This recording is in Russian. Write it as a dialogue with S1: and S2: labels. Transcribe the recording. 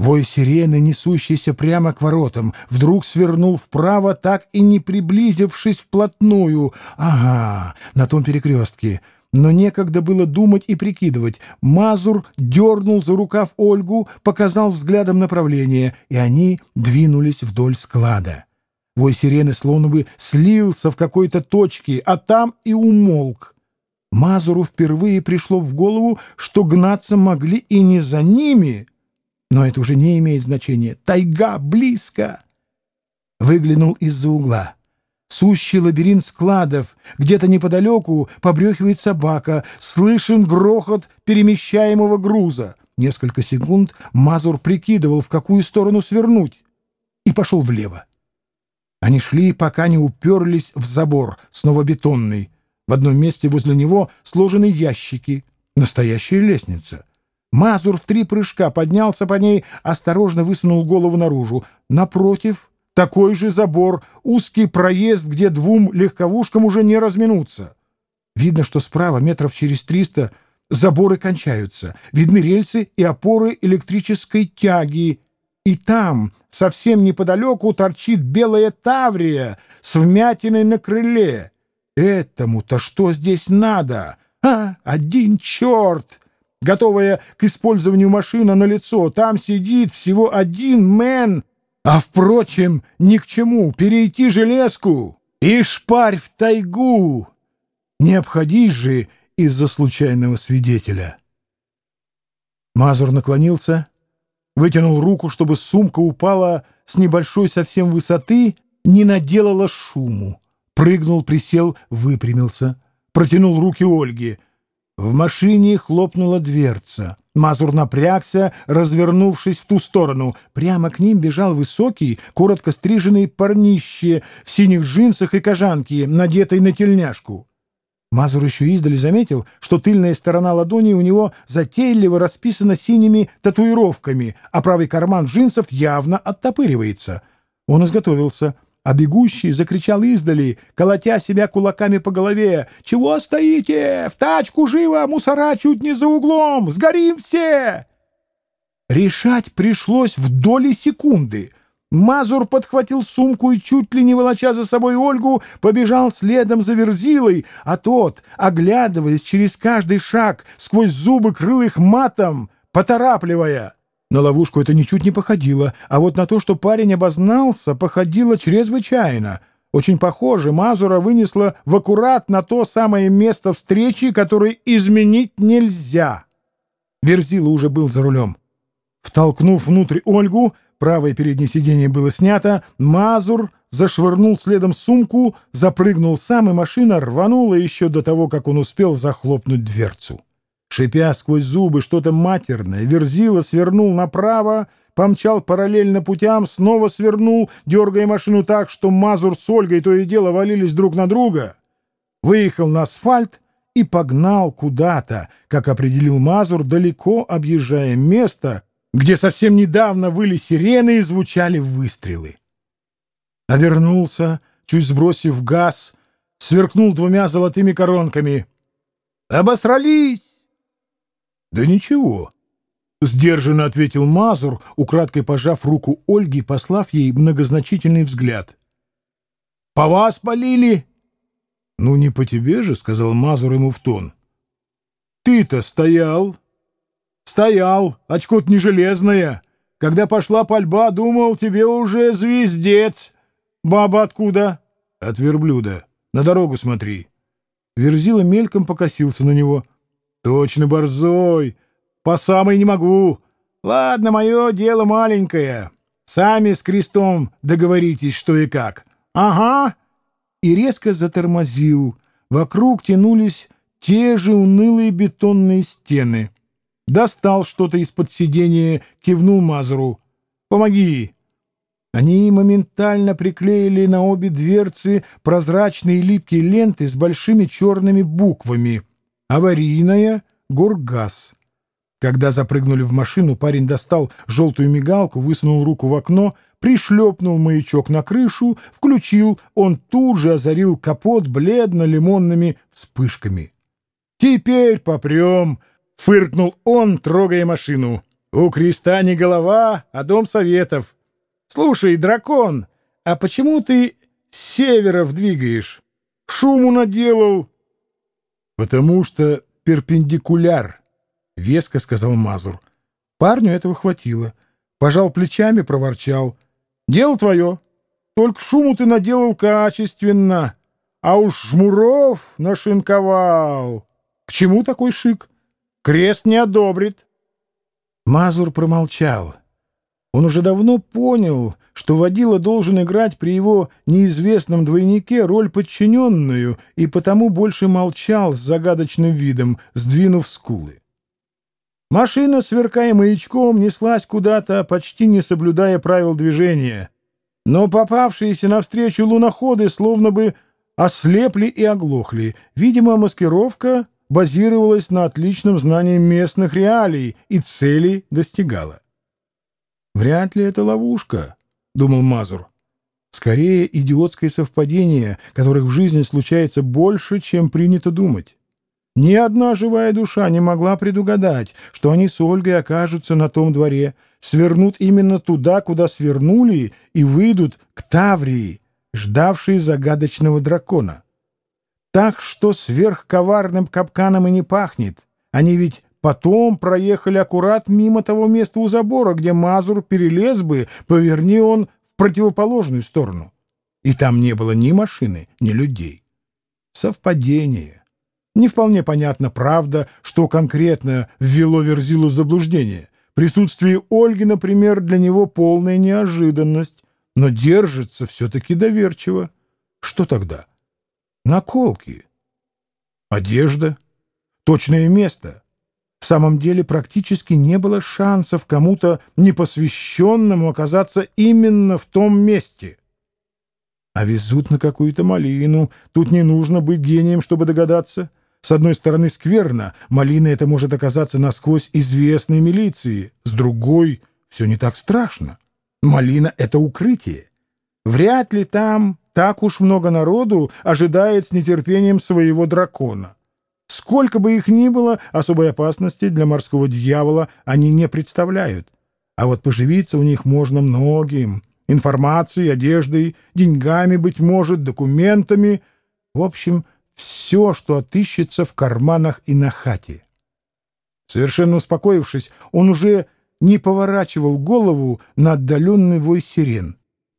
S1: Вой сирены, несущийся прямо к воротам, вдруг свернул вправо, так и не приблизившись вплотную. Ага, на том перекрестке. Но некогда было думать и прикидывать. Мазур дернул за рукав Ольгу, показал взглядом направление, и они двинулись вдоль склада. Вой сирены словно бы слился в какой-то точке, а там и умолк. Мазуру впервые пришло в голову, что гнаться могли и не за ними, но это уже не имеет значения. Тайга близко! Выглянул из-за угла. Сущий лабиринт складов. Где-то неподалеку побрехивает собака. Слышен грохот перемещаемого груза. Несколько секунд Мазур прикидывал, в какую сторону свернуть, и пошел влево. Они шли, пока не уперлись в забор, снова бетонный. В одном месте возле него сложены ящики. Настоящая лестница. Мазур в три прыжка поднялся по ней, осторожно высунул голову наружу. Напротив такой же забор, узкий проезд, где двум легковушкам уже не разминуться. Видно, что справа метров через триста заборы кончаются. Видны рельсы и опоры электрической тяги. И там, совсем неподалеку, торчит белая таврия с вмятиной на крыле. Этому-то что здесь надо? А, один черт! Готовая к использованию машина на лицо. Там сидит всего один мэн. А, впрочем, ни к чему. Перейти железку и шпарь в тайгу. Не обходись же из-за случайного свидетеля. Мазур наклонился, вытянул руку, чтобы сумка упала с небольшой совсем высоты, не наделала шуму. Прыгнул, присел, выпрямился. Протянул руки Ольге. В машине хлопнула дверца. Мазур напрягся, развернувшись в ту сторону. Прямо к ним бежал высокий, коротко стриженный парнище в синих джинсах и кожанке, надетой на тельняшку. Мазур еще издали заметил, что тыльная сторона ладони у него затейливо расписана синими татуировками, а правый карман джинсов явно оттопыривается. Он изготовился — а бегущий закричал издали, колотя себя кулаками по голове. «Чего стоите? В тачку живо! Мусора чуть не за углом! Сгорим все!» Решать пришлось в доли секунды. Мазур подхватил сумку и, чуть ли не волоча за собой Ольгу, побежал следом за Верзилой, а тот, оглядываясь через каждый шаг, сквозь зубы крыл их матом, поторапливая — на ловушку это ничуть не походило, а вот на то, что парень обознался, походило чрезвычайно. Очень похоже, Мазура вынесла в аккурат на то самое место встречи, которое изменить нельзя. Верзила уже был за рулем. Втолкнув внутрь Ольгу, правое переднее сиденье было снято, Мазур зашвырнул следом сумку, запрыгнул сам, и машина рванула еще до того, как он успел захлопнуть дверцу. Шипя сквозь зубы что-то матерное, Верзила свернул направо, помчал параллельно путям, снова свернул, дергая машину так, что Мазур с Ольгой то и дело валились друг на друга. Выехал на асфальт и погнал куда-то, как определил Мазур, далеко объезжая место, где совсем недавно выли сирены и звучали выстрелы. Обернулся, чуть сбросив газ, сверкнул двумя золотыми коронками. «Обосрались!» «Да ничего», — сдержанно ответил Мазур, украдкой пожав руку Ольги, послав ей многозначительный взгляд. «По вас полили?» «Ну, не по тебе же», — сказал Мазур ему в тон. «Ты-то стоял?» «Стоял, очко-то не железное. Когда пошла пальба, думал, тебе уже звездец. Баба откуда?» «От верблюда. На дорогу смотри». Верзила мельком покосился на него — Точно борзой. По самой не могу. Ладно, мое дело маленькое. Сами с крестом договоритесь, что и как. Ага. И резко затормозил. Вокруг тянулись те же унылые бетонные стены. Достал что-то из-под сиденья, кивнул Мазуру. «Помоги!» Они моментально приклеили на обе дверцы прозрачные липкие ленты с большими черными буквами — Аварийная Горгаз. Когда запрыгнули в машину, парень достал желтую мигалку, высунул руку в окно, пришлепнул маячок на крышу, включил, он тут же озарил капот бледно-лимонными вспышками. «Теперь попрем!» — фыркнул он, трогая машину. У креста не голова, а дом советов. Слушай, дракон, а почему ты с севера двигаешь? Шуму наделал. Потому что перпендикуляр, — веско сказал Мазур. Парню этого хватило. Пожал плечами, проворчал. Дело твое. Только шуму ты наделал качественно, а уж жмуров нашинковал. К чему такой шик? Крест не одобрит. Мазур промолчал. Он уже давно понял, что водила должен играть при его неизвестном двойнике роль подчиненную, и потому больше молчал с загадочным видом, сдвинув скулы. Машина, сверкая маячком, неслась куда-то, почти не соблюдая правил движения. Но попавшиеся навстречу луноходы словно бы ослепли и оглохли. Видимо, маскировка базировалась на отличном знании местных реалий и целей достигала. «Вряд ли это ловушка», — думал Мазур. «Скорее идиотское совпадение, которых в жизни случается больше, чем принято думать. Ни одна живая душа не могла предугадать, что они с Ольгой окажутся на том дворе, свернут именно туда, куда свернули, и выйдут к Таврии, ждавшей загадочного дракона. Так что сверхковарным капканом и не пахнет. Они ведь потом проехали аккурат мимо того места у забора, где Мазур перелез бы, поверни он в противоположную сторону. И там не было ни машины, ни людей. Совпадение. Не вполне понятно, правда, что конкретно ввело Верзилу в заблуждение. Присутствие Ольги, например, для него полная неожиданность, но держится все-таки доверчиво. Что тогда? Наколки. Одежда. Точное место. В самом деле практически не было шансов кому-то непосвященному оказаться именно в том месте. А везут на какую-то малину. Тут не нужно быть гением, чтобы догадаться. С одной стороны, скверно. Малина это может оказаться насквозь известной милиции. С другой, все не так страшно. Малина — это укрытие. Вряд ли там так уж много народу ожидает с нетерпением своего дракона. Сколько бы их ни было, особой опасности для морского дьявола они не представляют. А вот поживиться у них можно многим. Информацией, одеждой, деньгами, быть может, документами. В общем, все, что отыщется в карманах и на хате. Совершенно успокоившись, он уже не поворачивал голову на отдаленный вой сирен.